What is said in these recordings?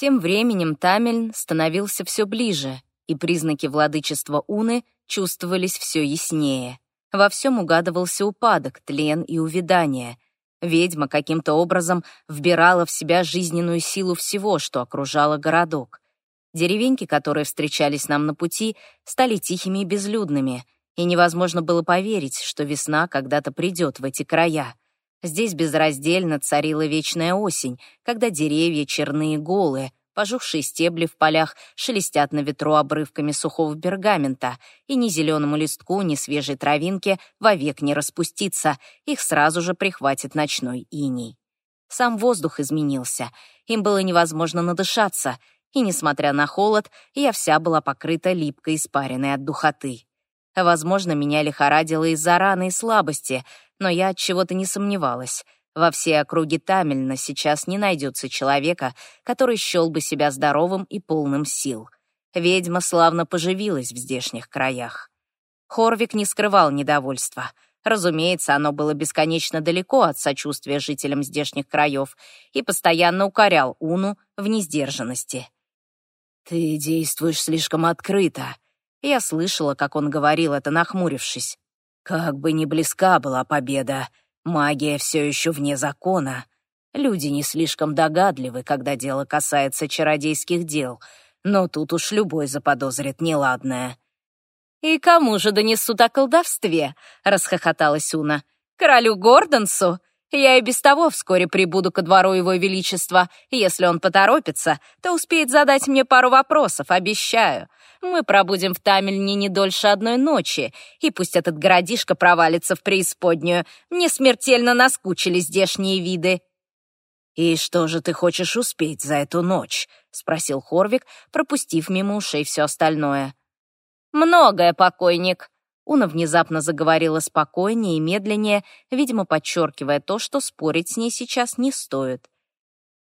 Тем временем Тамельн становился все ближе, и признаки владычества Уны чувствовались все яснее. Во всем угадывался упадок, тлен и увядание. Ведьма каким-то образом вбирала в себя жизненную силу всего, что окружало городок. Деревеньки, которые встречались нам на пути, стали тихими и безлюдными, и невозможно было поверить, что весна когда-то придет в эти края. Здесь безраздельно царила вечная осень, когда деревья черные и голые, пожухшие стебли в полях шелестят на ветру обрывками сухого пергамента, и ни зеленому листку, ни свежей травинке вовек не распуститься, их сразу же прихватит ночной иней. Сам воздух изменился, им было невозможно надышаться, и, несмотря на холод, я вся была покрыта липкой испариной от духоты. Возможно, меня лихорадило из-за раны и слабости, но я от чего-то не сомневалась. Во всей округе Тамельна сейчас не найдется человека, который счел бы себя здоровым и полным сил. Ведьма славно поживилась в здешних краях. Хорвик не скрывал недовольства. Разумеется, оно было бесконечно далеко от сочувствия жителям здешних краев и постоянно укорял Уну в несдержанности. «Ты действуешь слишком открыто». Я слышала, как он говорил это, нахмурившись. «Как бы ни близка была победа, магия все еще вне закона. Люди не слишком догадливы, когда дело касается чародейских дел, но тут уж любой заподозрит неладное». «И кому же донесут о колдовстве?» — расхохоталась Уна. «Королю Гордонсу? Я и без того вскоре прибуду ко двору его величества. Если он поторопится, то успеет задать мне пару вопросов, обещаю. Мы пробудем в Тамельне не дольше одной ночи, и пусть этот городишко провалится в преисподнюю. Мне смертельно наскучили здешние виды». «И что же ты хочешь успеть за эту ночь?» — спросил Хорвик, пропустив мимо ушей все остальное. «Многое, покойник. Уна внезапно заговорила спокойнее и медленнее, видимо, подчеркивая то, что спорить с ней сейчас не стоит.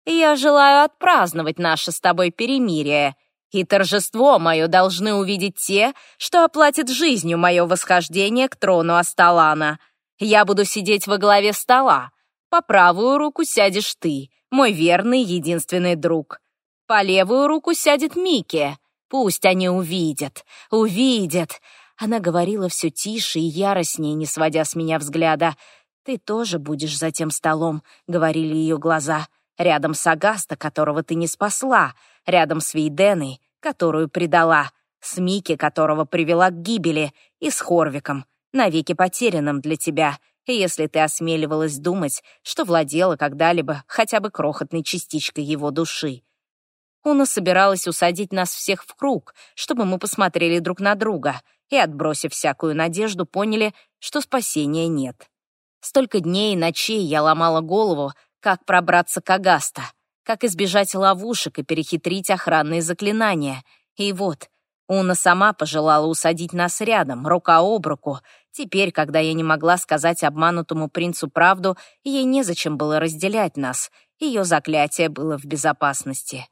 «Я желаю отпраздновать наше с тобой перемирие, и торжество мое должны увидеть те, что оплатят жизнью мое восхождение к трону Асталана. Я буду сидеть во главе стола. По правую руку сядешь ты, мой верный единственный друг. По левую руку сядет Микки. Пусть они увидят, увидят, она говорила все тише и яростнее, не сводя с меня взгляда. «Ты тоже будешь за тем столом», — говорили ее глаза. «Рядом с Агаста, которого ты не спасла. Рядом с Вейденой, которую предала. С Мики, которого привела к гибели. И с Хорвиком, навеки потерянным для тебя, если ты осмеливалась думать, что владела когда-либо хотя бы крохотной частичкой его души». Уна собиралась усадить нас всех в круг, чтобы мы посмотрели друг на друга — и, отбросив всякую надежду, поняли, что спасения нет. Столько дней и ночей я ломала голову, как пробраться к Агаста, как избежать ловушек и перехитрить охранные заклинания. И вот, Уна сама пожелала усадить нас рядом, рука об руку. Теперь, когда я не могла сказать обманутому принцу правду, ей незачем было разделять нас. Ее заклятие было в безопасности.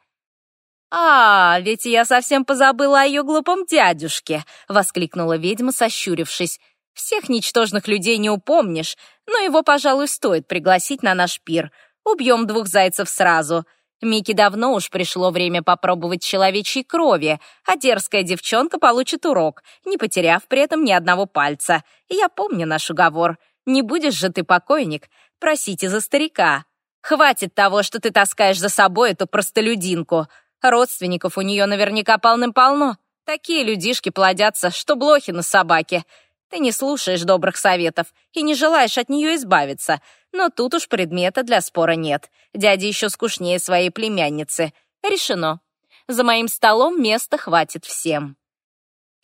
«А, ведь я совсем позабыла о ее глупом дядюшке!» — воскликнула ведьма, сощурившись. «Всех ничтожных людей не упомнишь, но его, пожалуй, стоит пригласить на наш пир. Убьем двух зайцев сразу. Микки давно уж пришло время попробовать человечьей крови, а дерзкая девчонка получит урок, не потеряв при этом ни одного пальца. Я помню наш уговор. Не будешь же ты покойник, просите за старика. Хватит того, что ты таскаешь за собой эту простолюдинку. Родственников у нее наверняка полным-полно. Такие людишки плодятся, что блохи на собаке. Ты не слушаешь добрых советов и не желаешь от нее избавиться. Но тут уж предмета для спора нет. Дядя еще скучнее своей племянницы. Решено. За моим столом места хватит всем.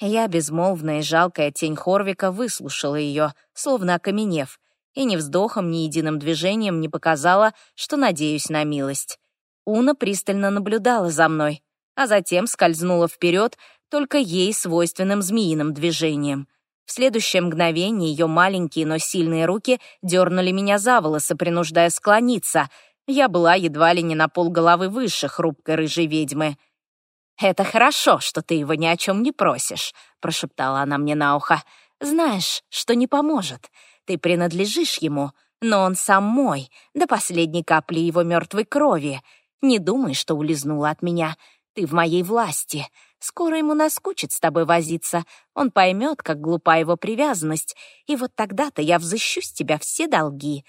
Я, безмолвная и жалкая тень Хорвика, выслушала ее, словно окаменев, и ни вздохом, ни единым движением не показала, что надеюсь на милость. Уна пристально наблюдала за мной, а затем скользнула вперед только ей свойственным змеиным движением. В следующее мгновение ее маленькие, но сильные руки дернули меня за волосы, принуждая склониться. Я была едва ли не на полголовы выше хрупкой рыжей ведьмы. «Это хорошо, что ты его ни о чем не просишь», — прошептала она мне на ухо. «Знаешь, что не поможет. Ты принадлежишь ему, но он сам мой, до последней капли его мертвой крови. Не думай, что улизнула от меня. Ты в моей власти. Скоро ему наскучит с тобой возиться. Он поймет, как глупа его привязанность, и вот тогда-то я взыщу с тебя все долги.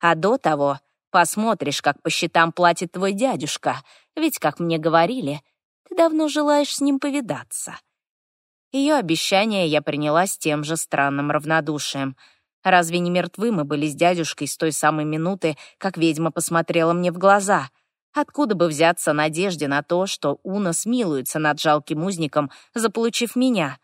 А до того посмотришь, как по счетам платит твой дядюшка, ведь, как мне говорили, ты давно желаешь с ним повидаться». Ее обещание я приняла с тем же странным равнодушием. Разве не мертвы мы были с дядюшкой с той самой минуты, как ведьма посмотрела мне в глаза? Откуда бы взяться надежде на то, что Уна смилуется над жалким узником, заполучив меня?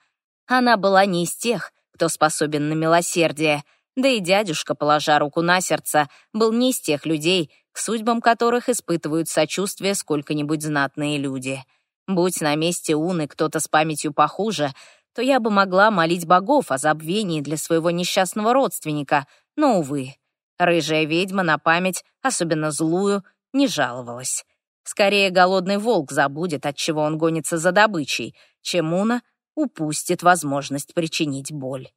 Она была не из тех, кто способен на милосердие, да и дядюшка, положа руку на сердце, был не из тех людей, к судьбам которых испытывают сочувствие сколько-нибудь знатные люди. Будь на месте Уны кто-то с памятью похуже, то я бы могла молить богов о забвении для своего несчастного родственника, но, увы, рыжая ведьма на память, особенно злую, не жаловалась. Скорее, голодный волк забудет, от чего он гонится за добычей, чем Уна упустит возможность причинить боль.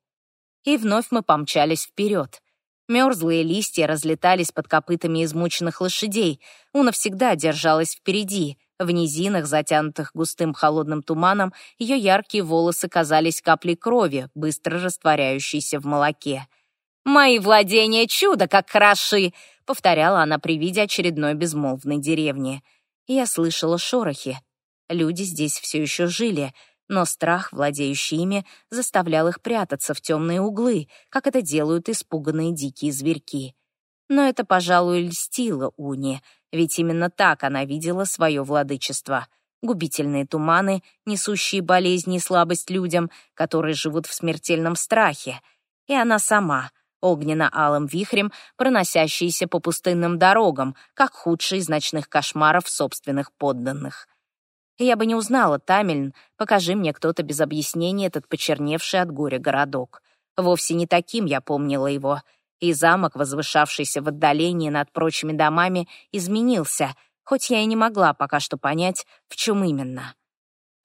И вновь мы помчались вперед. Мерзлые листья разлетались под копытами измученных лошадей. Уна всегда держалась впереди — в низинах, затянутых густым холодным туманом, ее яркие волосы казались каплей крови, быстро растворяющейся в молоке. «Мои владения чудо как хороши!» — повторяла она при виде очередной безмолвной деревни. Я слышала шорохи. Люди здесь все еще жили, но страх, владеющий ими, заставлял их прятаться в темные углы, как это делают испуганные дикие зверьки. Но это, пожалуй, льстило Уни, ведь именно так она видела свое владычество. Губительные туманы, несущие болезни и слабость людям, которые живут в смертельном страхе. И она сама, огненно-алым вихрем, проносящаяся по пустынным дорогам, как худший из ночных кошмаров собственных подданных. Я бы не узнала Тамельн, покажи мне кто-то без объяснения этот почерневший от горя городок. Вовсе не таким я помнила его — и замок, возвышавшийся в отдалении над прочими домами, изменился, хоть я и не могла пока что понять, в чем именно.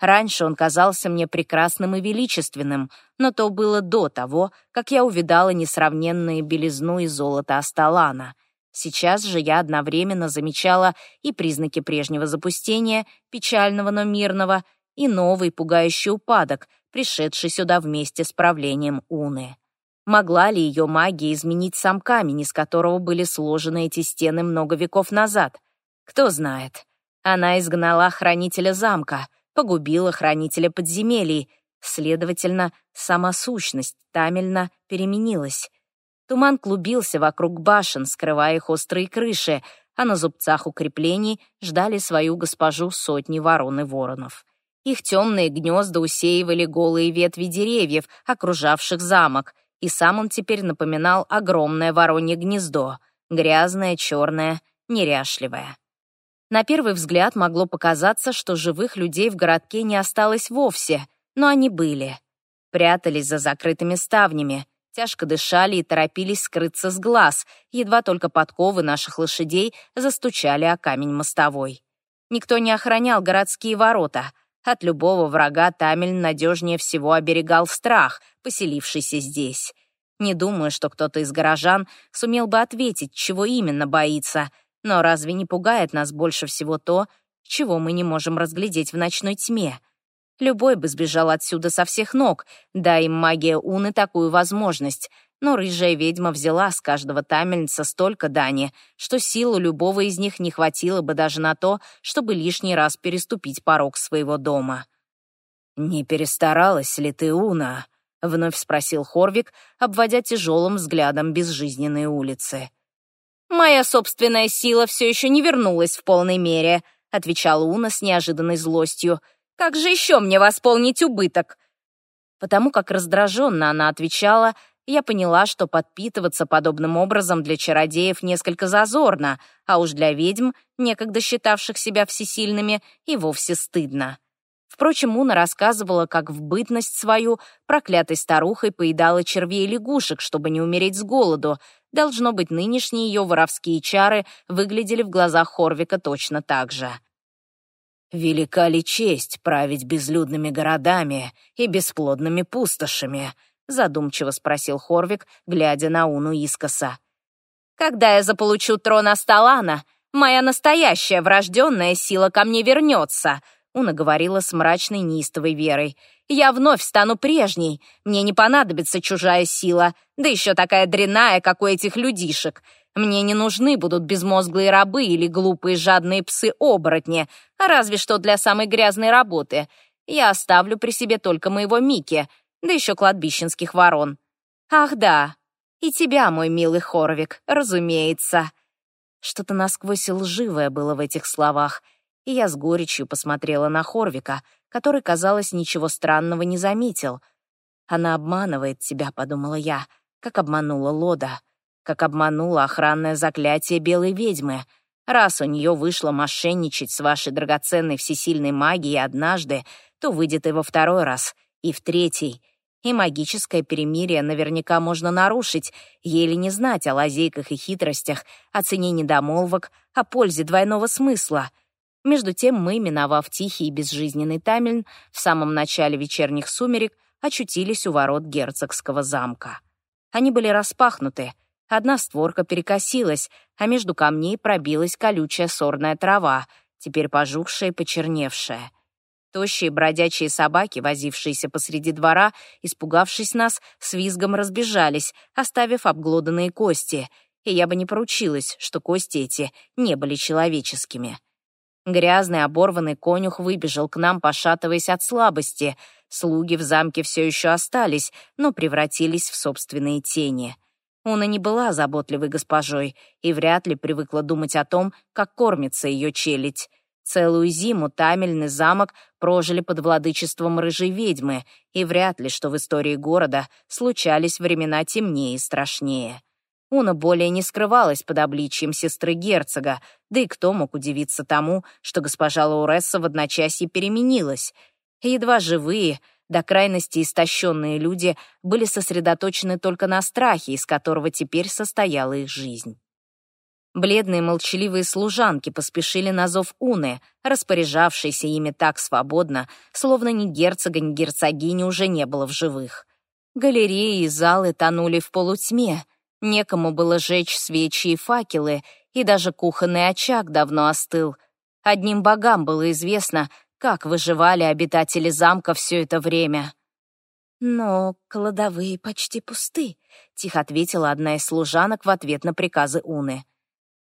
Раньше он казался мне прекрасным и величественным, но то было до того, как я увидала несравненные белизну и золото Асталана. Сейчас же я одновременно замечала и признаки прежнего запустения, печального, но мирного, и новый пугающий упадок, пришедший сюда вместе с правлением Уны. Могла ли ее магия изменить сам камень, из которого были сложены эти стены много веков назад? Кто знает. Она изгнала хранителя замка, погубила хранителя подземелий. Следовательно, сама сущность Тамельна переменилась. Туман клубился вокруг башен, скрывая их острые крыши, а на зубцах укреплений ждали свою госпожу сотни ворон и воронов. Их темные гнезда усеивали голые ветви деревьев, окружавших замок, и сам он теперь напоминал огромное воронье гнездо, грязное, черное, неряшливое. На первый взгляд могло показаться, что живых людей в городке не осталось вовсе, но они были. Прятались за закрытыми ставнями, тяжко дышали и торопились скрыться с глаз, едва только подковы наших лошадей застучали о камень мостовой. Никто не охранял городские ворота. От любого врага Тамель надежнее всего оберегал страх, поселившийся здесь. Не думаю, что кто-то из горожан сумел бы ответить, чего именно боится, но разве не пугает нас больше всего то, чего мы не можем разглядеть в ночной тьме? Любой бы сбежал отсюда со всех ног, дай им магия Уны такую возможность, но рыжая ведьма взяла с каждого тамельница столько дани, что силу любого из них не хватило бы даже на то, чтобы лишний раз переступить порог своего дома. «Не перестаралась ли ты, Уна?» — вновь спросил Хорвик, обводя тяжелым взглядом безжизненные улицы. «Моя собственная сила все еще не вернулась в полной мере», — отвечала Уна с неожиданной злостью. «Как же еще мне восполнить убыток?» Потому как раздраженно она отвечала, я поняла, что подпитываться подобным образом для чародеев несколько зазорно, а уж для ведьм, некогда считавших себя всесильными, и вовсе стыдно. Впрочем, Уна рассказывала, как в бытность свою проклятой старухой поедала червей и лягушек, чтобы не умереть с голоду. Должно быть, нынешние ее воровские чары выглядели в глазах Хорвика точно так же. «Велика ли честь править безлюдными городами и бесплодными пустошами?» задумчиво спросил Хорвик, глядя на Уну искоса. «Когда я заполучу трон Асталана, моя настоящая врожденная сила ко мне вернется», Уна говорила с мрачной неистовой верой. «Я вновь стану прежней. Мне не понадобится чужая сила, да еще такая дрянная, как у этих людишек. Мне не нужны будут безмозглые рабы или глупые жадные псы-оборотни, а разве что для самой грязной работы. Я оставлю при себе только моего Мики, да еще кладбищенских ворон. Ах да, и тебя, мой милый Хорвик, разумеется». Что-то насквозь лживое было в этих словах, и я с горечью посмотрела на Хорвика, который, казалось, ничего странного не заметил. «Она обманывает тебя», — подумала я, как обманула Лода как обманула охранное заклятие белой ведьмы. Раз у нее вышло мошенничать с вашей драгоценной всесильной магией однажды, то выйдет и во второй раз, и в третий. И магическое перемирие наверняка можно нарушить, еле не знать о лазейках и хитростях, о цене недомолвок, о пользе двойного смысла. Между тем мы, миновав тихий и безжизненный Тамельн, в самом начале вечерних сумерек очутились у ворот герцогского замка. Они были распахнуты, Одна створка перекосилась, а между камней пробилась колючая сорная трава, теперь пожухшая и почерневшая. Тощие бродячие собаки, возившиеся посреди двора, испугавшись нас, с визгом разбежались, оставив обглоданные кости, и я бы не поручилась, что кости эти не были человеческими. Грязный оборванный конюх выбежал к нам, пошатываясь от слабости. Слуги в замке все еще остались, но превратились в собственные тени. Уна не была заботливой госпожой и вряд ли привыкла думать о том, как кормится ее челядь. Целую зиму Тамельный замок прожили под владычеством рыжей ведьмы, и вряд ли, что в истории города случались времена темнее и страшнее. Уна более не скрывалась под обличием сестры герцога, да и кто мог удивиться тому, что госпожа Лауресса в одночасье переменилась. Едва живые, до крайности истощенные люди были сосредоточены только на страхе, из которого теперь состояла их жизнь. Бледные молчаливые служанки поспешили на зов Уны, распоряжавшейся ими так свободно, словно ни герцога, ни герцогини уже не было в живых. Галереи и залы тонули в полутьме, некому было жечь свечи и факелы, и даже кухонный очаг давно остыл. Одним богам было известно, как выживали обитатели замка все это время? «Но кладовые почти пусты», — тихо ответила одна из служанок в ответ на приказы Уны.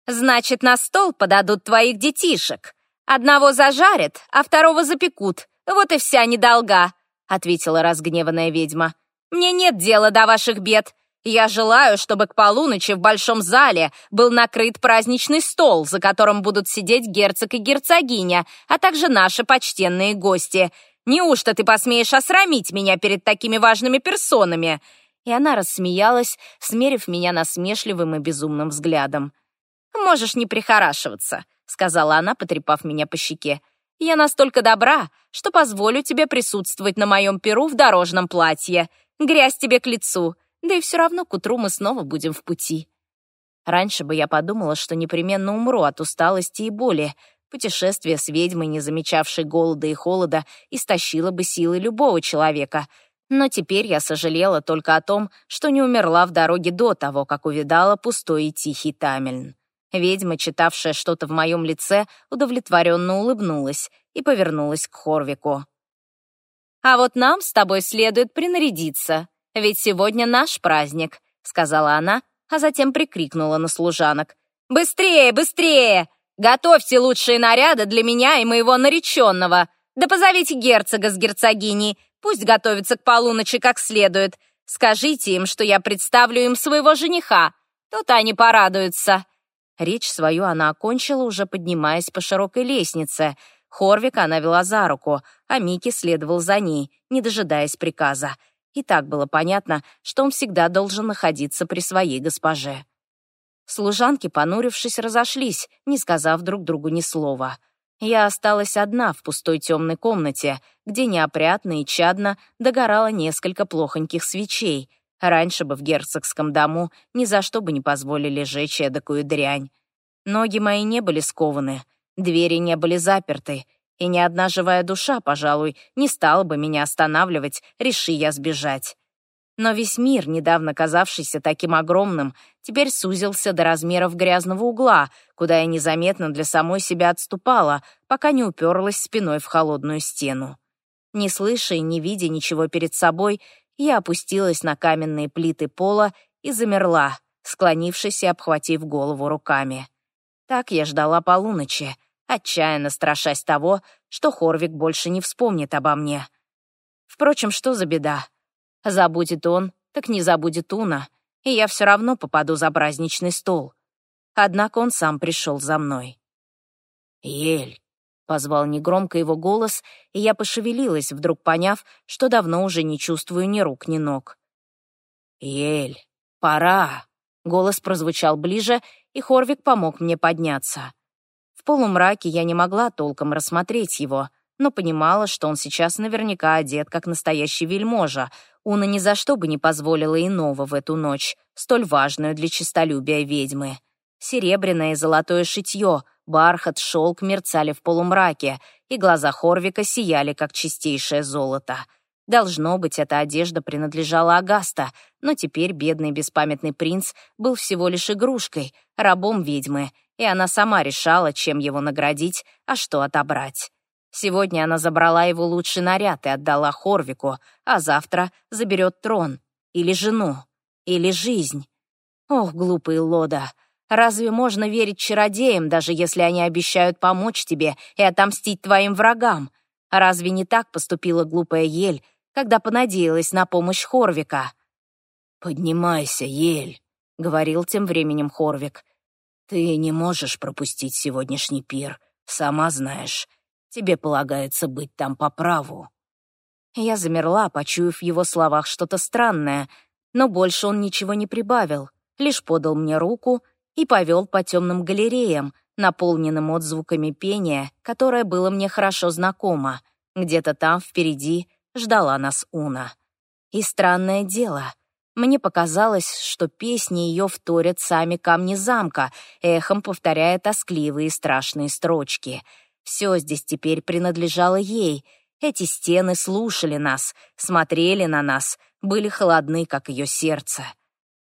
«Значит, на стол подадут твоих детишек. Одного зажарят, а второго запекут. Вот и вся недолга», — ответила разгневанная ведьма. «Мне нет дела до ваших бед. Я желаю, чтобы к полуночи в большом зале был накрыт праздничный стол, за которым будут сидеть герцог и герцогиня, а также наши почтенные гости. Неужто ты посмеешь осрамить меня перед такими важными персонами?» И она рассмеялась, смерив меня насмешливым и безумным взглядом. «Можешь не прихорашиваться», — сказала она, потрепав меня по щеке. «Я настолько добра, что позволю тебе присутствовать на моем перу в дорожном платье. Грязь тебе к лицу. Да и все равно к утру мы снова будем в пути. Раньше бы я подумала, что непременно умру от усталости и боли. Путешествие с ведьмой, не замечавшей голода и холода, истощило бы силы любого человека. Но теперь я сожалела только о том, что не умерла в дороге до того, как увидала пустой и тихий Тамельн. Ведьма, читавшая что-то в моем лице, удовлетворенно улыбнулась и повернулась к Хорвику. «А вот нам с тобой следует принарядиться», ведь сегодня наш праздник», — сказала она, а затем прикрикнула на служанок. «Быстрее, быстрее! Готовьте лучшие наряды для меня и моего нареченного. Да позовите герцога с герцогиней, пусть готовятся к полуночи как следует. Скажите им, что я представлю им своего жениха. Тут они порадуются». Речь свою она окончила, уже поднимаясь по широкой лестнице. Хорвика она вела за руку, а Микки следовал за ней, не дожидаясь приказа. И так было понятно, что он всегда должен находиться при своей госпоже. Служанки, понурившись, разошлись, не сказав друг другу ни слова. Я осталась одна в пустой темной комнате, где неопрятно и чадно догорало несколько плохоньких свечей. Раньше бы в герцогском дому ни за что бы не позволили жечь эдакую дрянь. Ноги мои не были скованы, двери не были заперты, и ни одна живая душа, пожалуй, не стала бы меня останавливать, реши я сбежать. Но весь мир, недавно казавшийся таким огромным, теперь сузился до размеров грязного угла, куда я незаметно для самой себя отступала, пока не уперлась спиной в холодную стену. Не слыша и не видя ничего перед собой, я опустилась на каменные плиты пола и замерла, склонившись и обхватив голову руками. Так я ждала полуночи, отчаянно страшась того, что Хорвик больше не вспомнит обо мне. Впрочем, что за беда? Забудет он, так не забудет Уна, и я все равно попаду за праздничный стол. Однако он сам пришел за мной. «Ель!» — позвал негромко его голос, и я пошевелилась, вдруг поняв, что давно уже не чувствую ни рук, ни ног. «Ель, пора!» — голос прозвучал ближе, и Хорвик помог мне подняться. В полумраке я не могла толком рассмотреть его, но понимала, что он сейчас наверняка одет, как настоящий вельможа. Уна ни за что бы не позволила иного в эту ночь, столь важную для честолюбия ведьмы. Серебряное и золотое шитье, бархат, шелк мерцали в полумраке, и глаза Хорвика сияли, как чистейшее золото. Должно быть, эта одежда принадлежала Агаста, но теперь бедный беспамятный принц был всего лишь игрушкой, рабом ведьмы — и она сама решала, чем его наградить, а что отобрать. Сегодня она забрала его лучший наряд и отдала Хорвику, а завтра заберет трон, или жену, или жизнь. Ох, глупый Лода, разве можно верить чародеям, даже если они обещают помочь тебе и отомстить твоим врагам? Разве не так поступила глупая Ель, когда понадеялась на помощь Хорвика? «Поднимайся, Ель», — говорил тем временем Хорвик. Ты не можешь пропустить сегодняшний пир, сама знаешь. Тебе полагается быть там по праву». Я замерла, почуяв в его словах что-то странное, но больше он ничего не прибавил, лишь подал мне руку и повел по темным галереям, наполненным отзвуками пения, которое было мне хорошо знакомо. Где-то там впереди ждала нас Уна. И странное дело — мне показалось, что песни ее вторят сами камни замка, эхом повторяя тоскливые страшные строчки. Все здесь теперь принадлежало ей. Эти стены слушали нас, смотрели на нас, были холодны, как ее сердце.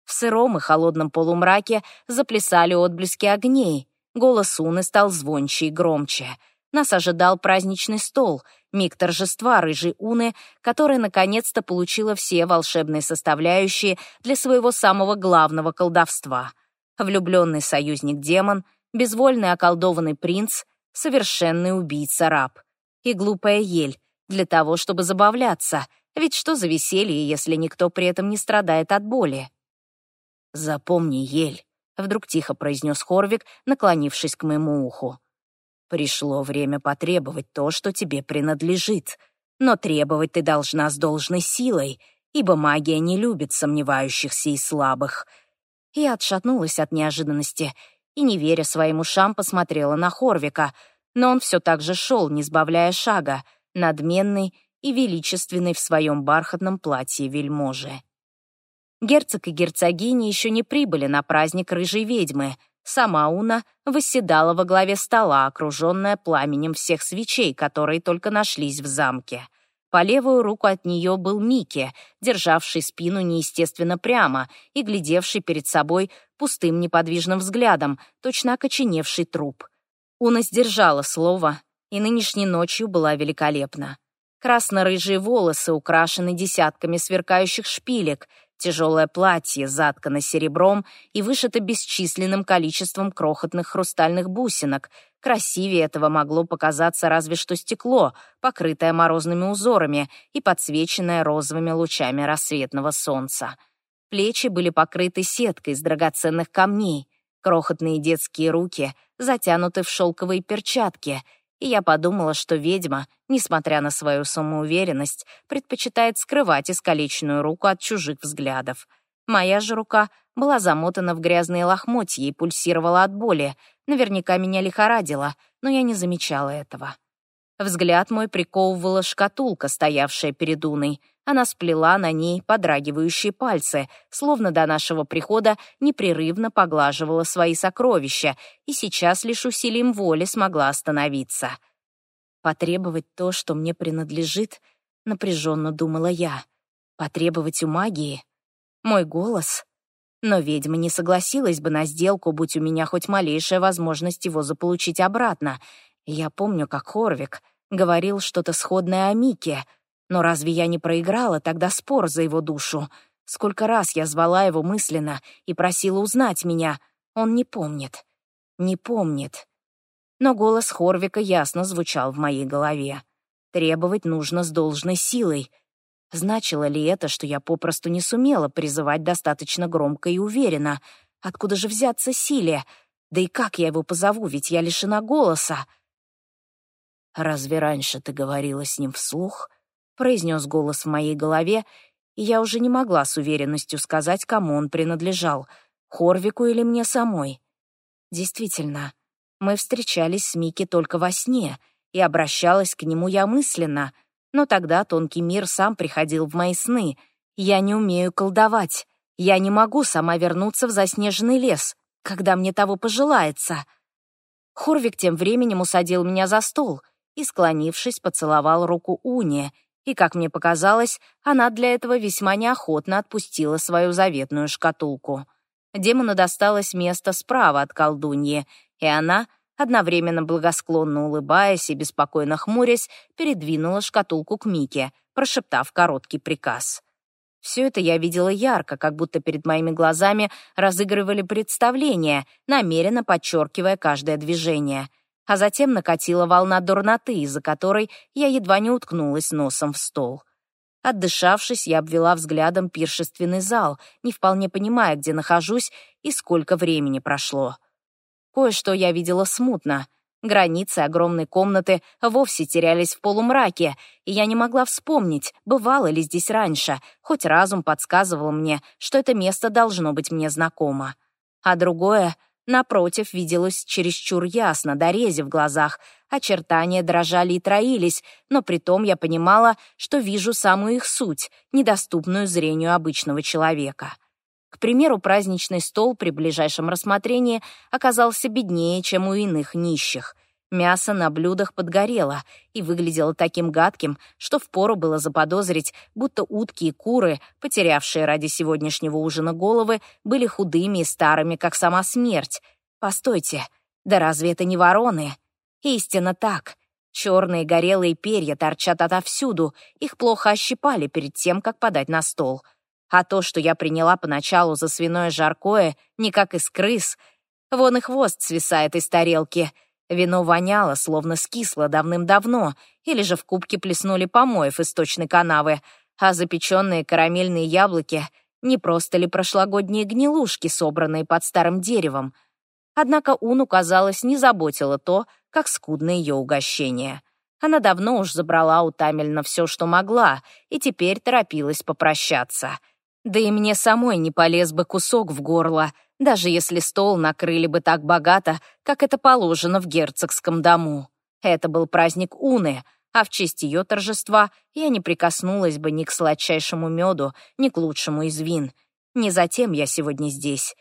В сыром и холодном полумраке заплясали отблески огней. Голос Уны стал звонче и громче — нас ожидал праздничный стол, миг торжества рыжей Уны, которая наконец-то получила все волшебные составляющие для своего самого главного колдовства. Влюбленный союзник-демон, безвольный околдованный принц, совершенный убийца-раб. И глупая ель для того, чтобы забавляться, ведь что за веселье, если никто при этом не страдает от боли? «Запомни, ель», — вдруг тихо произнес Хорвик, наклонившись к моему уху. Пришло время потребовать то, что тебе принадлежит. Но требовать ты должна с должной силой, ибо магия не любит сомневающихся и слабых. Я отшатнулась от неожиданности и, не веря своим ушам, посмотрела на Хорвика, но он все так же шел, не сбавляя шага, надменный и величественный в своем бархатном платье вельможи. Герцог и герцогиня еще не прибыли на праздник рыжей ведьмы — Сама Уна восседала во главе стола, окруженная пламенем всех свечей, которые только нашлись в замке. По левую руку от нее был Микки, державший спину неестественно прямо и глядевший перед собой пустым неподвижным взглядом, точно окоченевший труп. Уна сдержала слово, и нынешней ночью была великолепна. Красно-рыжие волосы украшены десятками сверкающих шпилек — Тяжелое платье заткано серебром и вышито бесчисленным количеством крохотных хрустальных бусинок. Красивее этого могло показаться разве что стекло, покрытое морозными узорами и подсвеченное розовыми лучами рассветного солнца. Плечи были покрыты сеткой из драгоценных камней. Крохотные детские руки затянуты в шелковые перчатки — и я подумала, что ведьма, несмотря на свою самоуверенность, предпочитает скрывать искалеченную руку от чужих взглядов. Моя же рука была замотана в грязные лохмотья и пульсировала от боли. Наверняка меня лихорадило, но я не замечала этого. Взгляд мой приковывала шкатулка, стоявшая перед Уной. Она сплела на ней подрагивающие пальцы, словно до нашего прихода непрерывно поглаживала свои сокровища и сейчас лишь усилием воли смогла остановиться. Потребовать то, что мне принадлежит, напряженно думала я. Потребовать у магии? Мой голос? Но ведьма не согласилась бы на сделку, будь у меня хоть малейшая возможность его заполучить обратно. Я помню, как Хорвик говорил что-то сходное о Мике. Но разве я не проиграла тогда спор за его душу? Сколько раз я звала его мысленно и просила узнать меня. Он не помнит. Не помнит. Но голос Хорвика ясно звучал в моей голове. Требовать нужно с должной силой — Значило ли это, что я попросту не сумела призывать достаточно громко и уверенно? Откуда же взяться силе? Да и как я его позову, ведь я лишена голоса. «Разве раньше ты говорила с ним вслух?» — произнес голос в моей голове, и я уже не могла с уверенностью сказать, кому он принадлежал — Хорвику или мне самой. Действительно, мы встречались с Микки только во сне, и обращалась к нему я мысленно — но тогда тонкий мир сам приходил в мои сны. Я не умею колдовать. Я не могу сама вернуться в заснеженный лес, когда мне того пожелается. Хорвик тем временем усадил меня за стол и, склонившись, поцеловал руку Уни, и, как мне показалось, она для этого весьма неохотно отпустила свою заветную шкатулку. Демону досталось место справа от колдуньи, и она — одновременно благосклонно улыбаясь и беспокойно хмурясь, передвинула шкатулку к Мике, прошептав короткий приказ. Все это я видела ярко, как будто перед моими глазами разыгрывали представление, намеренно подчеркивая каждое движение. А затем накатила волна дурноты, из-за которой я едва не уткнулась носом в стол. Отдышавшись, я обвела взглядом пиршественный зал, не вполне понимая, где нахожусь и сколько времени прошло. Кое-что я видела смутно. Границы огромной комнаты вовсе терялись в полумраке, и я не могла вспомнить, бывало ли здесь раньше, хоть разум подсказывал мне, что это место должно быть мне знакомо. А другое, напротив, виделось чересчур ясно, дорези в глазах, очертания дрожали и троились, но при том я понимала, что вижу самую их суть, недоступную зрению обычного человека. К примеру, праздничный стол при ближайшем рассмотрении оказался беднее, чем у иных нищих. Мясо на блюдах подгорело и выглядело таким гадким, что впору было заподозрить, будто утки и куры, потерявшие ради сегодняшнего ужина головы, были худыми и старыми, как сама смерть. Постойте, да разве это не вороны? Истинно так. Черные горелые перья торчат отовсюду, их плохо ощипали перед тем, как подать на стол — а то, что я приняла поначалу за свиное жаркое, не как из крыс. Вон и хвост свисает из тарелки. Вино воняло, словно скисло давным-давно, или же в кубке плеснули помоев из точной канавы, а запеченные карамельные яблоки — не просто ли прошлогодние гнилушки, собранные под старым деревом. Однако Уну, казалось, не заботило то, как скудно ее угощение. Она давно уж забрала у Тамельна все, что могла, и теперь торопилась попрощаться — да и мне самой не полез бы кусок в горло, даже если стол накрыли бы так богато, как это положено в герцогском дому. Это был праздник Уны, а в честь ее торжества я не прикоснулась бы ни к сладчайшему меду, ни к лучшему из вин. Не затем я сегодня здесь.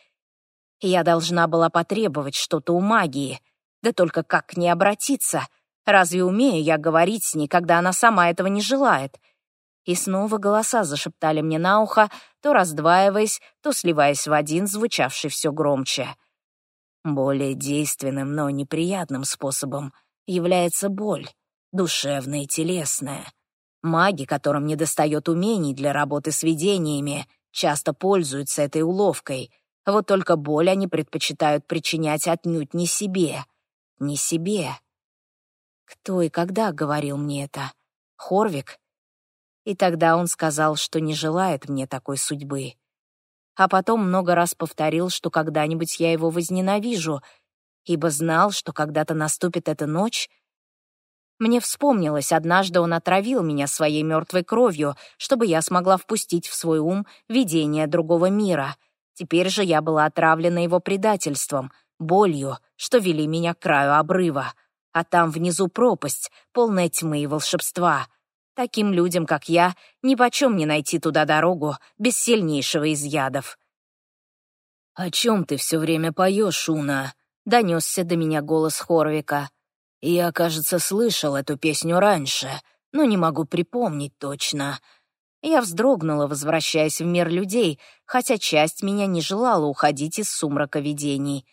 Я должна была потребовать что-то у магии. Да только как к ней обратиться? Разве умею я говорить с ней, когда она сама этого не желает? — и снова голоса зашептали мне на ухо, то раздваиваясь, то сливаясь в один, звучавший все громче. Более действенным, но неприятным способом является боль, душевная и телесная. Маги, которым недостает умений для работы с видениями, часто пользуются этой уловкой. Вот только боль они предпочитают причинять отнюдь не себе. Не себе. Кто и когда говорил мне это? Хорвик и тогда он сказал, что не желает мне такой судьбы. А потом много раз повторил, что когда-нибудь я его возненавижу, ибо знал, что когда-то наступит эта ночь. Мне вспомнилось, однажды он отравил меня своей мертвой кровью, чтобы я смогла впустить в свой ум видение другого мира. Теперь же я была отравлена его предательством, болью, что вели меня к краю обрыва. А там внизу пропасть, полная тьмы и волшебства — Таким людям, как я, нипочем не найти туда дорогу без сильнейшего из ядов. «О чем ты все время поешь, Шуна?» — донесся до меня голос Хорвика. «Я, кажется, слышал эту песню раньше, но не могу припомнить точно. Я вздрогнула, возвращаясь в мир людей, хотя часть меня не желала уходить из сумрака видений.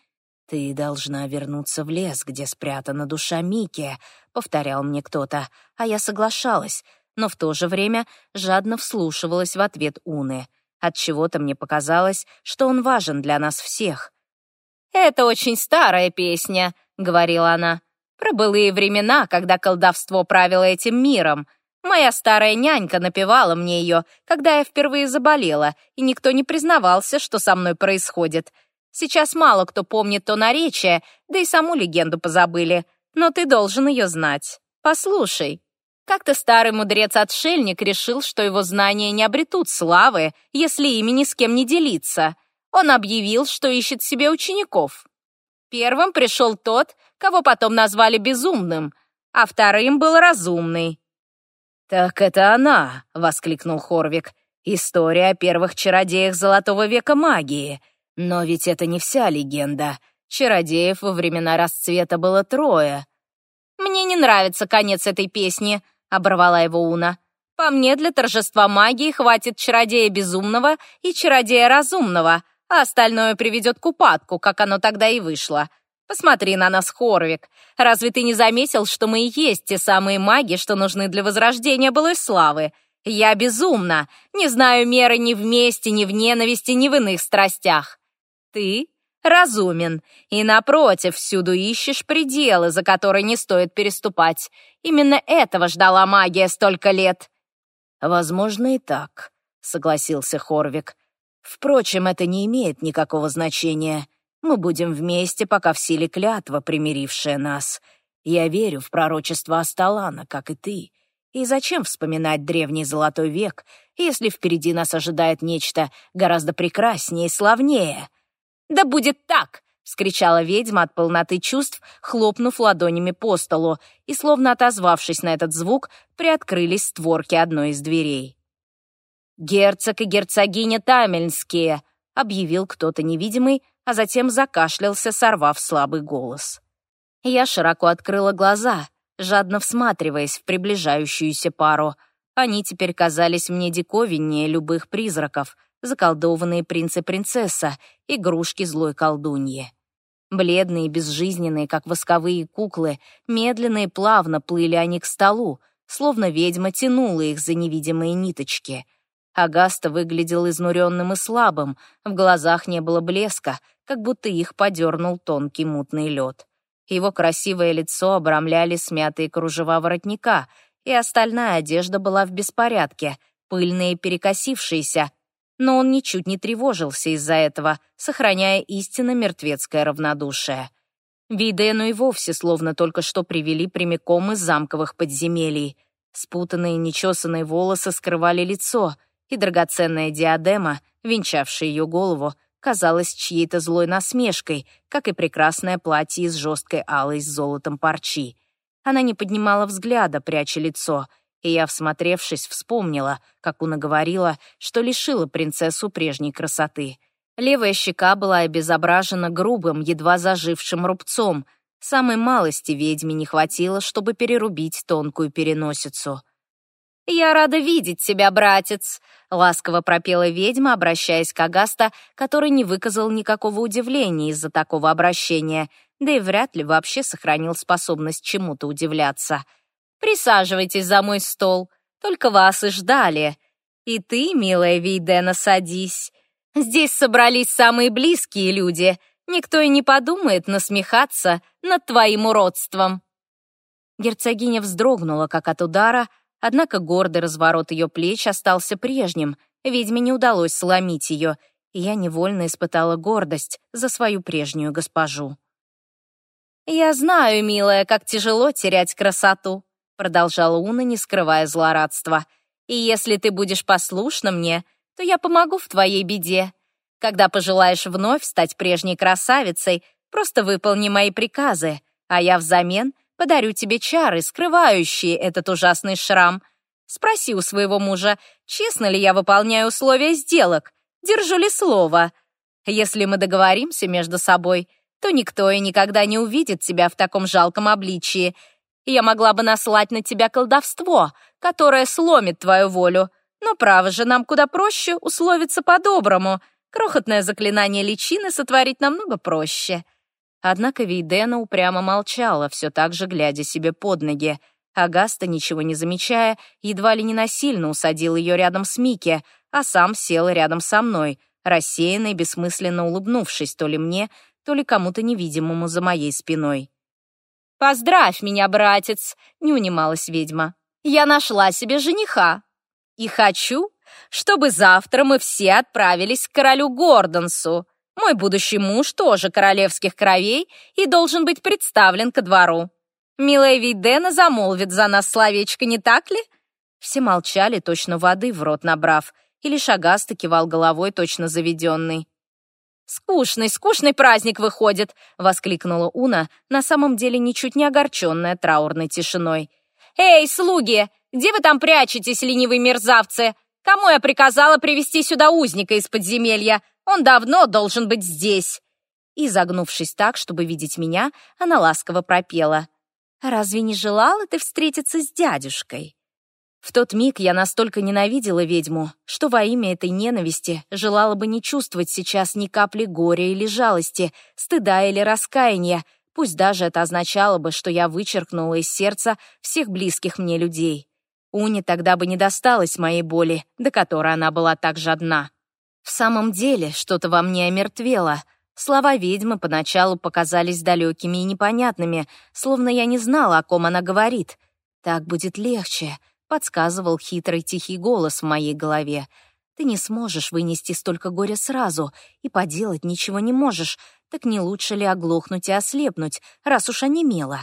«Ты должна вернуться в лес, где спрятана душа Мики», — повторял мне кто-то, а я соглашалась, но в то же время жадно вслушивалась в ответ Уны. От чего то мне показалось, что он важен для нас всех. «Это очень старая песня», — говорила она. «Про былые времена, когда колдовство правило этим миром. Моя старая нянька напевала мне ее, когда я впервые заболела, и никто не признавался, что со мной происходит. Сейчас мало кто помнит то наречие, да и саму легенду позабыли. Но ты должен ее знать. Послушай». Как-то старый мудрец-отшельник решил, что его знания не обретут славы, если ими ни с кем не делиться. Он объявил, что ищет себе учеников. Первым пришел тот, кого потом назвали безумным, а вторым был разумный. «Так это она!» — воскликнул Хорвик. «История о первых чародеях Золотого века магии. Но ведь это не вся легенда. Чародеев во времена расцвета было трое». «Мне не нравится конец этой песни», — оборвала его Уна. «По мне, для торжества магии хватит чародея безумного и чародея разумного, а остальное приведет к упадку, как оно тогда и вышло. Посмотри на нас, Хорвик. Разве ты не заметил, что мы и есть те самые маги, что нужны для возрождения былой славы? Я безумна, не знаю меры ни в мести, ни в ненависти, ни в иных страстях. Ты разумен и, напротив, всюду ищешь пределы, за которые не стоит переступать. Именно этого ждала магия столько лет». «Возможно, и так», — согласился Хорвик. «Впрочем, это не имеет никакого значения. Мы будем вместе, пока в силе клятва, примирившая нас. Я верю в пророчество Асталана, как и ты. И зачем вспоминать древний золотой век, если впереди нас ожидает нечто гораздо прекраснее и славнее?» «Да будет так!» — вскричала ведьма от полноты чувств, хлопнув ладонями по столу, и, словно отозвавшись на этот звук, приоткрылись створки одной из дверей. «Герцог и герцогиня Тамельнские!» — объявил кто-то невидимый, а затем закашлялся, сорвав слабый голос. Я широко открыла глаза, жадно всматриваясь в приближающуюся пару. Они теперь казались мне диковиннее любых призраков — заколдованные принц и принцесса, игрушки злой колдуньи. Бледные безжизненные, как восковые куклы, медленно и плавно плыли они к столу, словно ведьма тянула их за невидимые ниточки. Агаста выглядел изнуренным и слабым, в глазах не было блеска, как будто их подернул тонкий мутный лед. Его красивое лицо обрамляли смятые кружева воротника, и остальная одежда была в беспорядке, пыльная и перекосившаяся, но он ничуть не тревожился из-за этого, сохраняя истинно мертвецкое равнодушие. Видену и вовсе словно только что привели прямиком из замковых подземелий. Спутанные нечесанные волосы скрывали лицо, и драгоценная диадема, венчавшая ее голову, казалась чьей-то злой насмешкой, как и прекрасное платье из жесткой алой с золотом парчи. Она не поднимала взгляда, пряча лицо — и я, всмотревшись, вспомнила, как Уна говорила, что лишила принцессу прежней красоты. Левая щека была обезображена грубым, едва зажившим рубцом. Самой малости ведьме не хватило, чтобы перерубить тонкую переносицу. «Я рада видеть тебя, братец», — ласково пропела ведьма, обращаясь к Агаста, который не выказал никакого удивления из-за такого обращения, да и вряд ли вообще сохранил способность чему-то удивляться — Присаживайтесь за мой стол, только вас и ждали. И ты, милая Вейдена, садись. Здесь собрались самые близкие люди. Никто и не подумает насмехаться над твоим уродством». Герцогиня вздрогнула, как от удара, однако гордый разворот ее плеч остался прежним, ведьме не удалось сломить ее, и я невольно испытала гордость за свою прежнюю госпожу. «Я знаю, милая, как тяжело терять красоту», продолжала Уна, не скрывая злорадства. «И если ты будешь послушна мне, то я помогу в твоей беде. Когда пожелаешь вновь стать прежней красавицей, просто выполни мои приказы, а я взамен подарю тебе чары, скрывающие этот ужасный шрам. Спроси у своего мужа, честно ли я выполняю условия сделок, держу ли слово. Если мы договоримся между собой, то никто и никогда не увидит тебя в таком жалком обличии, я могла бы наслать на тебя колдовство, которое сломит твою волю, но право же, нам куда проще условиться по-доброму. Крохотное заклинание личины сотворить намного проще». Однако Вейдена упрямо молчала, все так же глядя себе под ноги. Агаста, ничего не замечая, едва ли не насильно усадил ее рядом с Микки, а сам сел рядом со мной, рассеянно и бессмысленно улыбнувшись то ли мне, то ли кому-то невидимому за моей спиной. «Поздравь меня, братец!» — не унималась ведьма. «Я нашла себе жениха. И хочу, чтобы завтра мы все отправились к королю Гордонсу. Мой будущий муж тоже королевских кровей и должен быть представлен ко двору. Милая Вейдена замолвит за нас словечко, не так ли?» Все молчали, точно воды в рот набрав, и лишь Агаста кивал головой, точно заведенный. «Скучный, скучный праздник выходит!» — воскликнула Уна, на самом деле ничуть не огорченная траурной тишиной. «Эй, слуги! Где вы там прячетесь, ленивые мерзавцы? Кому я приказала привести сюда узника из подземелья? Он давно должен быть здесь!» И, загнувшись так, чтобы видеть меня, она ласково пропела. «Разве не желала ты встретиться с дядюшкой?» В тот миг я настолько ненавидела ведьму, что во имя этой ненависти желала бы не чувствовать сейчас ни капли горя или жалости, стыда или раскаяния, пусть даже это означало бы, что я вычеркнула из сердца всех близких мне людей. Уне тогда бы не досталось моей боли, до которой она была так жадна. В самом деле, что-то во мне омертвело. Слова ведьмы поначалу показались далекими и непонятными, словно я не знала, о ком она говорит. «Так будет легче», подсказывал хитрый тихий голос в моей голове. «Ты не сможешь вынести столько горя сразу, и поделать ничего не можешь, так не лучше ли оглохнуть и ослепнуть, раз уж онемело?»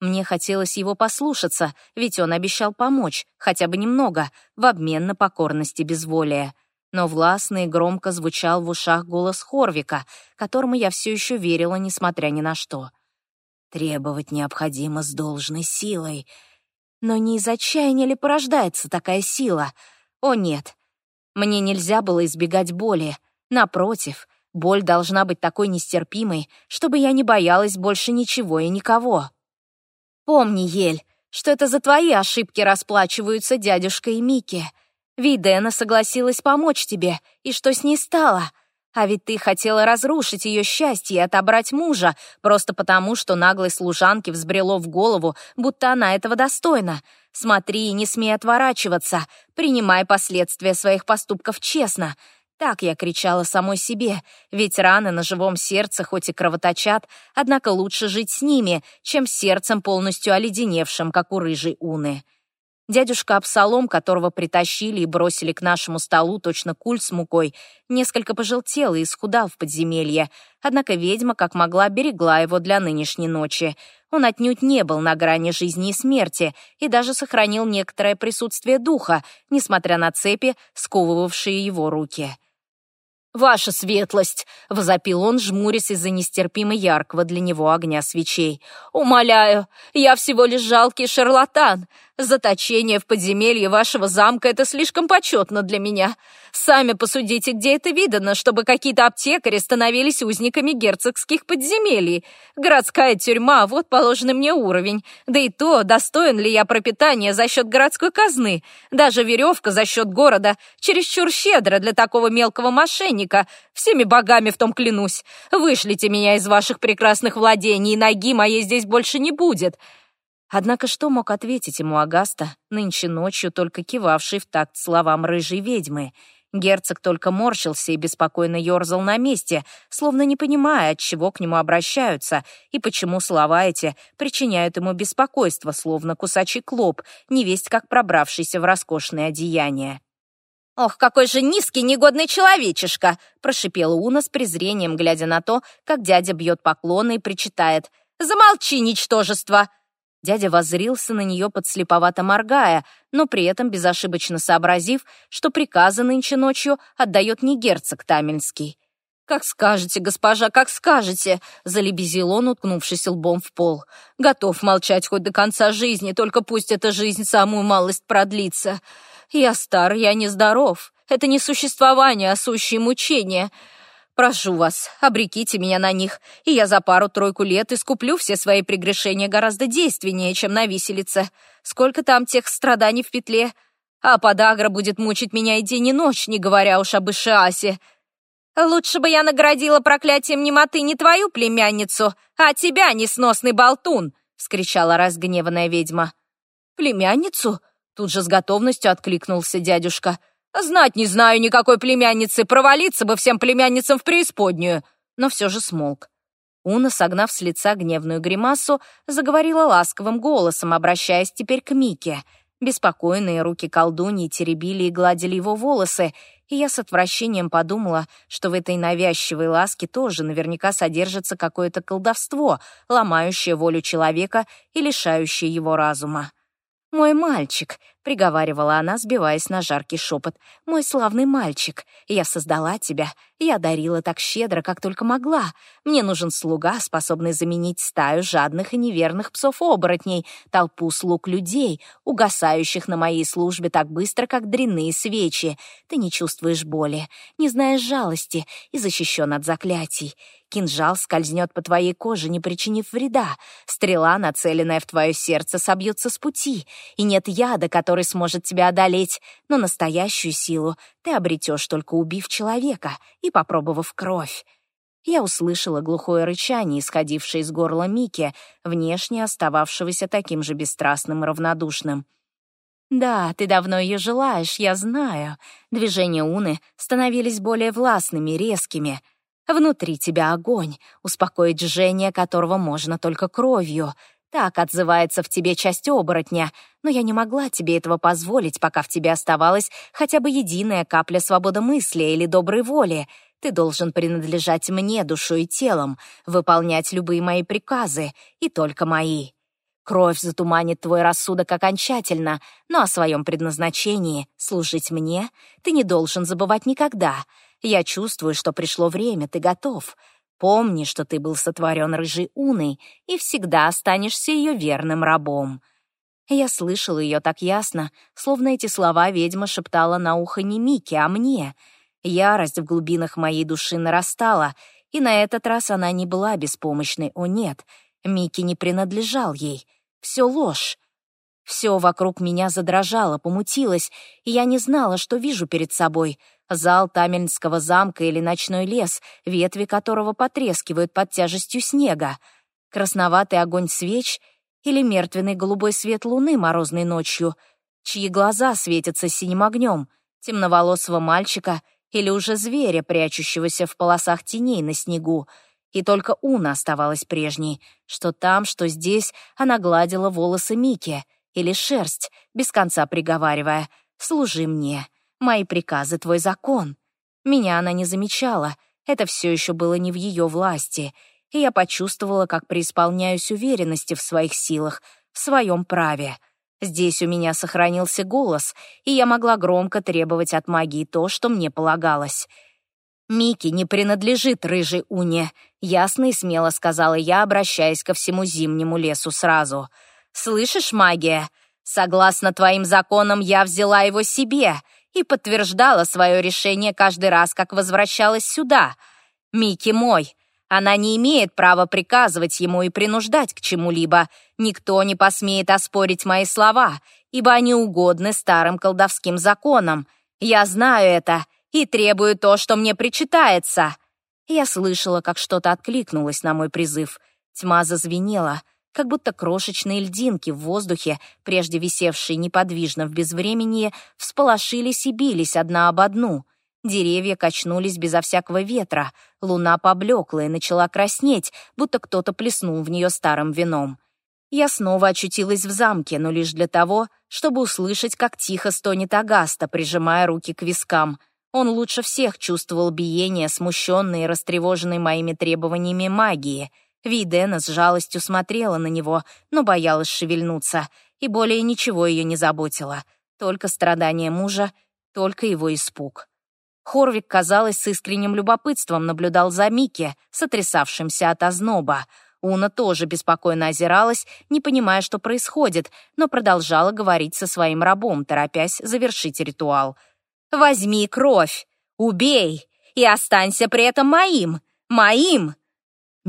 Мне хотелось его послушаться, ведь он обещал помочь, хотя бы немного, в обмен на покорность и безволие. Но властно и громко звучал в ушах голос Хорвика, которому я все еще верила, несмотря ни на что. «Требовать необходимо с должной силой», но не из отчаяния ли порождается такая сила? О нет, мне нельзя было избегать боли. Напротив, боль должна быть такой нестерпимой, чтобы я не боялась больше ничего и никого. Помни, Ель, что это за твои ошибки расплачиваются дядюшка и Микки. Видена согласилась помочь тебе, и что с ней стало? А ведь ты хотела разрушить ее счастье и отобрать мужа, просто потому, что наглой служанке взбрело в голову, будто она этого достойна. Смотри и не смей отворачиваться, принимай последствия своих поступков честно. Так я кричала самой себе, ведь раны на живом сердце хоть и кровоточат, однако лучше жить с ними, чем сердцем полностью оледеневшим, как у рыжей уны. Дядюшка Абсалом, которого притащили и бросили к нашему столу точно куль с мукой, несколько пожелтел и исхудал в подземелье, однако ведьма, как могла, берегла его для нынешней ночи. Он отнюдь не был на грани жизни и смерти и даже сохранил некоторое присутствие духа, несмотря на цепи, сковывавшие его руки. «Ваша светлость!» — возопил он, жмурясь из-за нестерпимо яркого для него огня свечей. «Умоляю, я всего лишь жалкий шарлатан. Заточение в подземелье вашего замка — это слишком почетно для меня. Сами посудите, где это видано, чтобы какие-то аптекари становились узниками герцогских подземелий. Городская тюрьма — вот положенный мне уровень. Да и то, достоин ли я пропитания за счет городской казны. Даже веревка за счет города чересчур щедро для такого мелкого мошенника. Всеми богами в том клянусь. Вышлите меня из ваших прекрасных владений, и ноги моей здесь больше не будет». Однако что мог ответить ему Агаста, нынче ночью только кивавший в такт словам рыжей ведьмы? Герцог только морщился и беспокойно ерзал на месте, словно не понимая, от чего к нему обращаются и почему слова эти причиняют ему беспокойство, словно кусачий клоп, невесть как пробравшийся в роскошное одеяние. «Ох, какой же низкий, негодный человечишка!» — прошипела Уна с презрением, глядя на то, как дядя бьет поклоны и причитает. «Замолчи, ничтожество!» Дядя воззрился на нее подслеповато моргая, но при этом безошибочно сообразив, что приказы нынче ночью отдает не герцог Тамельский. «Как скажете, госпожа, как скажете!» — залебезил он, уткнувшись лбом в пол. «Готов молчать хоть до конца жизни, только пусть эта жизнь самую малость продлится. Я стар, я нездоров. Это не существование, а сущие мучения. Прошу вас, обреките меня на них, и я за пару-тройку лет искуплю все свои прегрешения гораздо действеннее, чем на виселице. Сколько там тех страданий в петле? а подагра будет мучить меня и день, и ночь, не говоря уж об Ишиасе. Лучше бы я наградила проклятием немоты не твою племянницу, а тебя, несносный болтун!» — вскричала разгневанная ведьма. «Племянницу?» — тут же с готовностью откликнулся дядюшка. «Знать не знаю никакой племянницы, провалиться бы всем племянницам в преисподнюю!» Но все же смолк. Уна, согнав с лица гневную гримасу, заговорила ласковым голосом, обращаясь теперь к Мике. Беспокойные руки колдуньи теребили и гладили его волосы, и я с отвращением подумала, что в этой навязчивой ласке тоже наверняка содержится какое-то колдовство, ломающее волю человека и лишающее его разума. «Мой мальчик», — приговаривала она, сбиваясь на жаркий шепот, «мой славный мальчик, я создала тебя, я дарила так щедро, как только могла. Мне нужен слуга, способный заменить стаю жадных и неверных псов-оборотней, толпу слуг людей, угасающих на моей службе так быстро, как дрянные свечи. Ты не чувствуешь боли, не знаешь жалости и защищен от заклятий. Кинжал скользнет по твоей коже, не причинив вреда. Стрела, нацеленная в твое сердце, собьется с пути. И нет яда, который сможет тебя одолеть. Но настоящую силу ты обретешь, только убив человека и попробовав кровь. Я услышала глухое рычание, исходившее из горла Мики, внешне остававшегося таким же бесстрастным и равнодушным. «Да, ты давно ее желаешь, я знаю». Движения Уны становились более властными, резкими — Внутри тебя огонь, успокоить жжение которого можно только кровью. Так отзывается в тебе часть оборотня, но я не могла тебе этого позволить, пока в тебе оставалась хотя бы единая капля свободы мысли или доброй воли. Ты должен принадлежать мне душой и телом, выполнять любые мои приказы, и только мои. Кровь затуманит твой рассудок окончательно, но о своем предназначении — служить мне — ты не должен забывать никогда — я чувствую, что пришло время, ты готов. Помни, что ты был сотворен рыжей уной и всегда останешься ее верным рабом». Я слышал ее так ясно, словно эти слова ведьма шептала на ухо не Мике, а мне. Ярость в глубинах моей души нарастала, и на этот раз она не была беспомощной, о нет, Микки не принадлежал ей. Все ложь. Все вокруг меня задрожало, помутилось, и я не знала, что вижу перед собой — Зал Тамельнского замка или ночной лес, ветви которого потрескивают под тяжестью снега. Красноватый огонь свеч или мертвенный голубой свет луны морозной ночью, чьи глаза светятся синим огнем, темноволосого мальчика или уже зверя, прячущегося в полосах теней на снегу. И только Уна оставалась прежней, что там, что здесь она гладила волосы Мики или шерсть, без конца приговаривая «Служи мне». Мои приказы — твой закон. Меня она не замечала, это все еще было не в ее власти, и я почувствовала, как преисполняюсь уверенности в своих силах, в своем праве. Здесь у меня сохранился голос, и я могла громко требовать от магии то, что мне полагалось. «Микки не принадлежит рыжей уне», — ясно и смело сказала я, обращаясь ко всему зимнему лесу сразу. «Слышишь, магия? Согласно твоим законам, я взяла его себе», и подтверждала свое решение каждый раз, как возвращалась сюда. Микки мой. Она не имеет права приказывать ему и принуждать к чему-либо. Никто не посмеет оспорить мои слова, ибо они угодны старым колдовским законам. Я знаю это и требую то, что мне причитается». Я слышала, как что-то откликнулось на мой призыв. Тьма зазвенела — как будто крошечные льдинки в воздухе, прежде висевшие неподвижно в безвременье, всполошились и бились одна об одну. Деревья качнулись безо всякого ветра, луна поблекла и начала краснеть, будто кто-то плеснул в нее старым вином. Я снова очутилась в замке, но лишь для того, чтобы услышать, как тихо стонет Агаста, прижимая руки к вискам. Он лучше всех чувствовал биение, смущенный и растревоженный моими требованиями магии — Видена с жалостью смотрела на него, но боялась шевельнуться, и более ничего ее не заботило. Только страдания мужа, только его испуг. Хорвик, казалось, с искренним любопытством наблюдал за Микки, сотрясавшимся от озноба. Уна тоже беспокойно озиралась, не понимая, что происходит, но продолжала говорить со своим рабом, торопясь завершить ритуал. «Возьми кровь! Убей! И останься при этом моим! Моим!»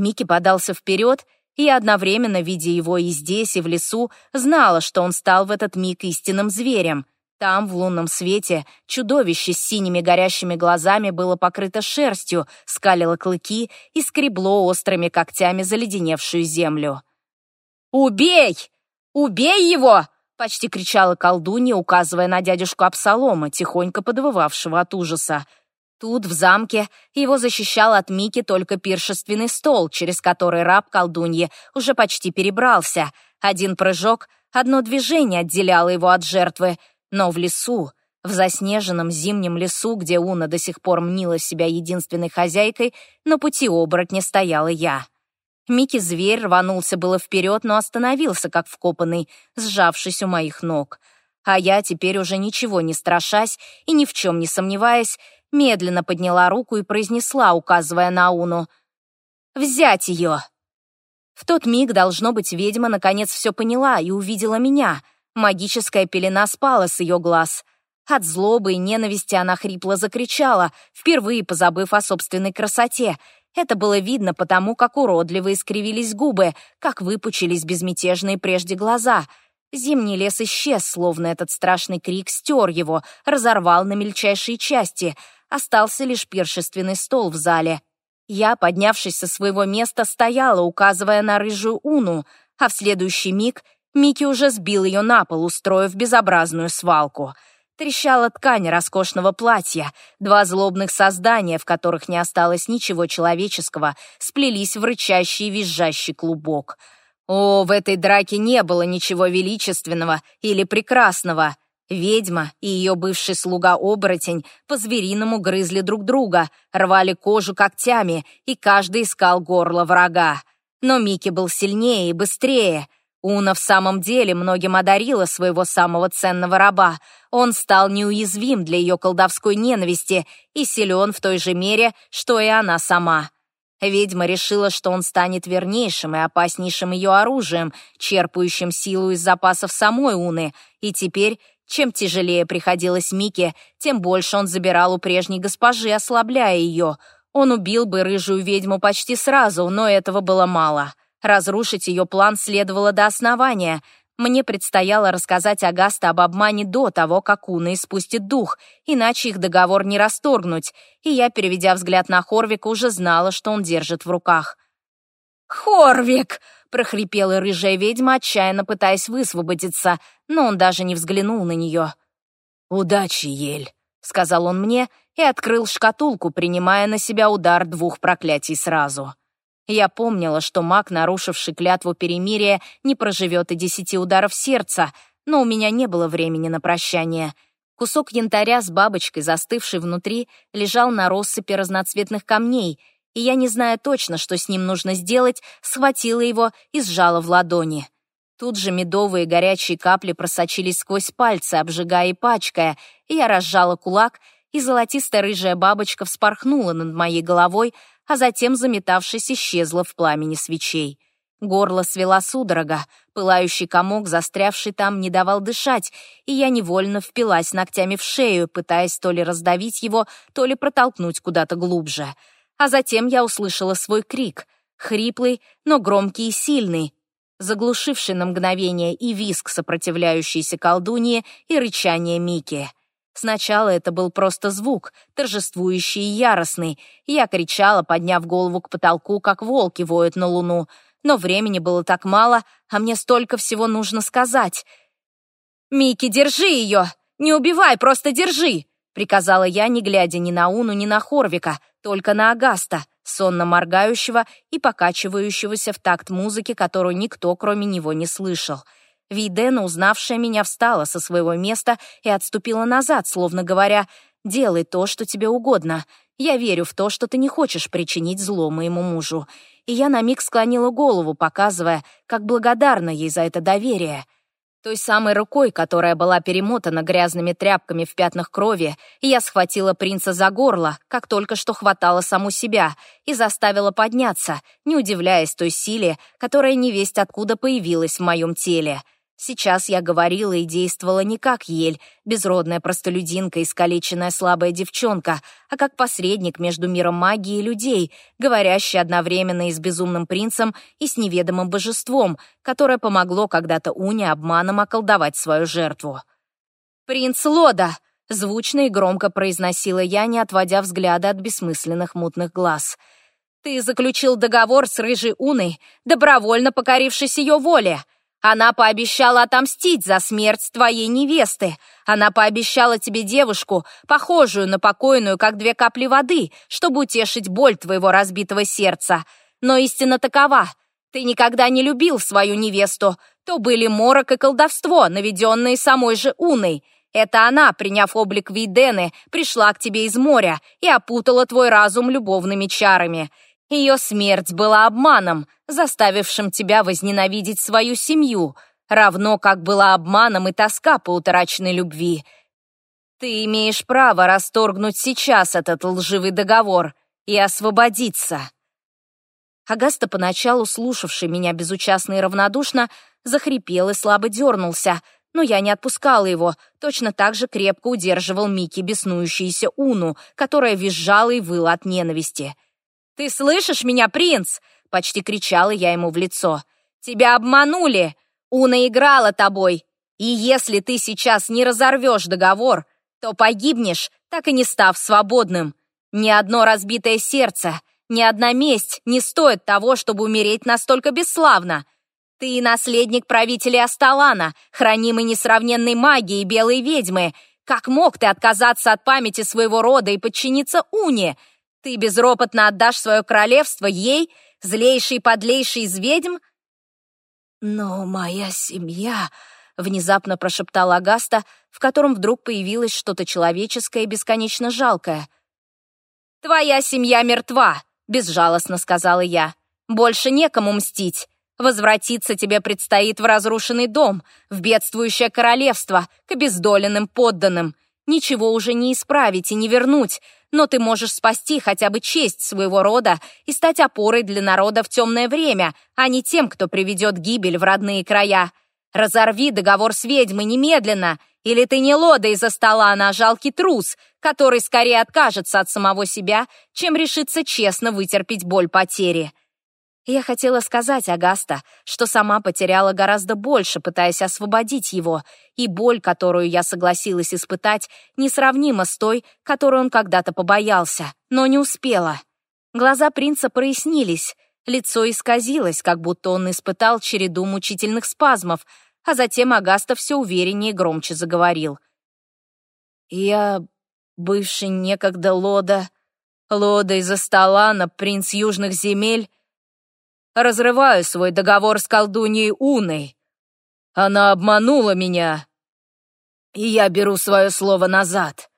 Микки подался вперед, и одновременно, видя его и здесь, и в лесу, знала, что он стал в этот миг истинным зверем. Там, в лунном свете, чудовище с синими горящими глазами было покрыто шерстью, скалило клыки и скребло острыми когтями заледеневшую землю. «Убей! Убей его!» — почти кричала колдунья, указывая на дядюшку Абсалома, тихонько подвывавшего от ужаса. Тут, в замке, его защищал от Мики только пиршественный стол, через который раб колдуньи уже почти перебрался. Один прыжок, одно движение отделяло его от жертвы. Но в лесу, в заснеженном зимнем лесу, где Уна до сих пор мнила себя единственной хозяйкой, на пути оборотня стояла я. Микки-зверь рванулся было вперед, но остановился, как вкопанный, сжавшись у моих ног. А я, теперь уже ничего не страшась и ни в чем не сомневаясь, медленно подняла руку и произнесла, указывая на Уну. «Взять ее!» В тот миг, должно быть, ведьма наконец все поняла и увидела меня. Магическая пелена спала с ее глаз. От злобы и ненависти она хрипло закричала, впервые позабыв о собственной красоте. Это было видно потому, как уродливо искривились губы, как выпучились безмятежные прежде глаза. Зимний лес исчез, словно этот страшный крик стер его, разорвал на мельчайшие части — Остался лишь пиршественный стол в зале. Я, поднявшись со своего места, стояла, указывая на рыжую уну, а в следующий миг Микки уже сбил ее на пол, устроив безобразную свалку. Трещала ткань роскошного платья. Два злобных создания, в которых не осталось ничего человеческого, сплелись в рычащий и визжащий клубок. О, в этой драке не было ничего величественного или прекрасного. Ведьма и ее бывший слуга-оборотень по-звериному грызли друг друга, рвали кожу когтями, и каждый искал горло врага. Но Микки был сильнее и быстрее. Уна в самом деле многим одарила своего самого ценного раба. Он стал неуязвим для ее колдовской ненависти и силен в той же мере, что и она сама. Ведьма решила, что он станет вернейшим и опаснейшим ее оружием, черпающим силу из запасов самой Уны, и теперь чем тяжелее приходилось Мике, тем больше он забирал у прежней госпожи, ослабляя ее. Он убил бы рыжую ведьму почти сразу, но этого было мало. Разрушить ее план следовало до основания. Мне предстояло рассказать Агаста об обмане до того, как Уна испустит дух, иначе их договор не расторгнуть, и я, переведя взгляд на Хорвика, уже знала, что он держит в руках. «Хорвик!» Прохрипела рыжая ведьма, отчаянно пытаясь высвободиться, но он даже не взглянул на нее. «Удачи, Ель», — сказал он мне и открыл шкатулку, принимая на себя удар двух проклятий сразу. Я помнила, что маг, нарушивший клятву перемирия, не проживет и десяти ударов сердца, но у меня не было времени на прощание. Кусок янтаря с бабочкой, застывший внутри, лежал на россыпи разноцветных камней — и я, не зная точно, что с ним нужно сделать, схватила его и сжала в ладони. Тут же медовые горячие капли просочились сквозь пальцы, обжигая и пачкая, и я разжала кулак, и золотисто-рыжая бабочка вспорхнула над моей головой, а затем, заметавшись, исчезла в пламени свечей. Горло свела судорога, пылающий комок, застрявший там, не давал дышать, и я невольно впилась ногтями в шею, пытаясь то ли раздавить его, то ли протолкнуть куда-то глубже — а затем я услышала свой крик, хриплый, но громкий и сильный, заглушивший на мгновение и виск сопротивляющейся колдуньи, и рычание Мики. Сначала это был просто звук, торжествующий и яростный. Я кричала, подняв голову к потолку, как волки воют на луну. Но времени было так мало, а мне столько всего нужно сказать. «Микки, держи ее! Не убивай, просто держи!» — приказала я, не глядя ни на Уну, ни на Хорвика, только на Агаста, сонно моргающего и покачивающегося в такт музыки, которую никто, кроме него, не слышал. Вейдена, узнавшая меня, встала со своего места и отступила назад, словно говоря, «Делай то, что тебе угодно. Я верю в то, что ты не хочешь причинить зло моему мужу». И я на миг склонила голову, показывая, как благодарна ей за это доверие — той самой рукой, которая была перемотана грязными тряпками в пятнах крови, я схватила принца за горло, как только что хватала саму себя, и заставила подняться, не удивляясь той силе, которая невесть откуда появилась в моем теле — Сейчас я говорила и действовала не как Ель, безродная простолюдинка, искалеченная слабая девчонка, а как посредник между миром магии и людей, говорящий одновременно и с безумным принцем, и с неведомым божеством, которое помогло когда-то Уне обманом околдовать свою жертву. «Принц Лода!» — звучно и громко произносила я, не отводя взгляда от бессмысленных мутных глаз. «Ты заключил договор с рыжей Уной, добровольно покорившись ее воле. Она пообещала отомстить за смерть твоей невесты. Она пообещала тебе девушку, похожую на покойную, как две капли воды, чтобы утешить боль твоего разбитого сердца. Но истина такова. Ты никогда не любил свою невесту. То были морок и колдовство, наведенные самой же Уной. Это она, приняв облик Вейдены, пришла к тебе из моря и опутала твой разум любовными чарами. Ее смерть была обманом, заставившим тебя возненавидеть свою семью, равно как была обманом и тоска по утраченной любви. Ты имеешь право расторгнуть сейчас этот лживый договор и освободиться. Агаста, поначалу слушавший меня безучастно и равнодушно, захрипел и слабо дернулся, но я не отпускала его, точно так же крепко удерживал Микки беснующуюся Уну, которая визжала и выла от ненависти. «Ты слышишь меня, принц?» — почти кричала я ему в лицо. «Тебя обманули! Уна играла тобой! И если ты сейчас не разорвешь договор, то погибнешь, так и не став свободным. Ни одно разбитое сердце, ни одна месть не стоит того, чтобы умереть настолько бесславно. Ты наследник правителя Асталана, хранимый несравненной магией белой ведьмы. Как мог ты отказаться от памяти своего рода и подчиниться Уне? Ты безропотно отдашь свое королевство ей, злейший и подлейший из ведьм? Но моя семья... Внезапно прошептал Агаста, в котором вдруг появилось что-то человеческое и бесконечно жалкое. «Твоя семья мертва!» безжалостно сказала я. «Больше некому мстить. Возвратиться тебе предстоит в разрушенный дом, в бедствующее королевство, к обездоленным подданным. Ничего уже не исправить и не вернуть, но ты можешь спасти хотя бы честь своего рода и стать опорой для народа в темное время, а не тем, кто приведет гибель в родные края. Разорви договор с ведьмой немедленно, или ты не лода из-за стола, а жалкий трус, который скорее откажется от самого себя, чем решится честно вытерпеть боль потери. Я хотела сказать Агаста, что сама потеряла гораздо больше, пытаясь освободить его, и боль, которую я согласилась испытать, несравнима с той, которую он когда-то побоялся, но не успела. Глаза принца прояснились, лицо исказилось, как будто он испытал череду мучительных спазмов, а затем Агаста все увереннее и громче заговорил. «Я бывший некогда Лода, Лода из Асталана, принц южных земель, разрываю свой договор с колдуньей Уной. Она обманула меня, и я беру свое слово назад».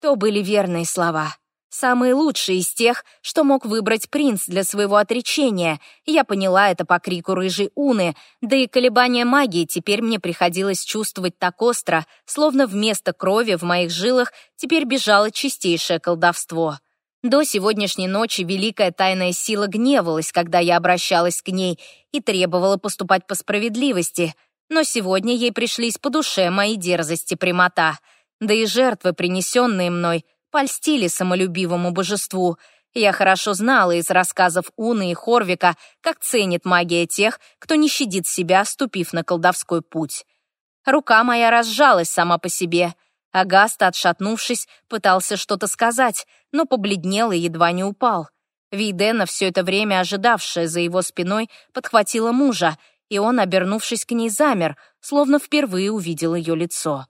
То были верные слова. Самый лучший из тех, что мог выбрать принц для своего отречения. Я поняла это по крику рыжей Уны, да и колебания магии теперь мне приходилось чувствовать так остро, словно вместо крови в моих жилах теперь бежало чистейшее колдовство. До сегодняшней ночи великая тайная сила гневалась, когда я обращалась к ней, и требовала поступать по справедливости, но сегодня ей пришлись по душе мои дерзости прямота. Да и жертвы, принесенные мной, польстили самолюбивому божеству. Я хорошо знала из рассказов Уны и Хорвика, как ценит магия тех, кто не щадит себя, ступив на колдовской путь. Рука моя разжалась сама по себе. Агаста, отшатнувшись, пытался что-то сказать, но побледнел и едва не упал. Вейдена, все это время ожидавшая за его спиной, подхватила мужа, и он, обернувшись к ней, замер, словно впервые увидел ее лицо.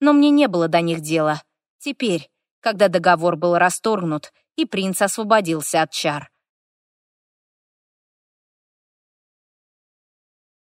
Но мне не было до них дела. Теперь, когда договор был расторгнут, и принц освободился от чар.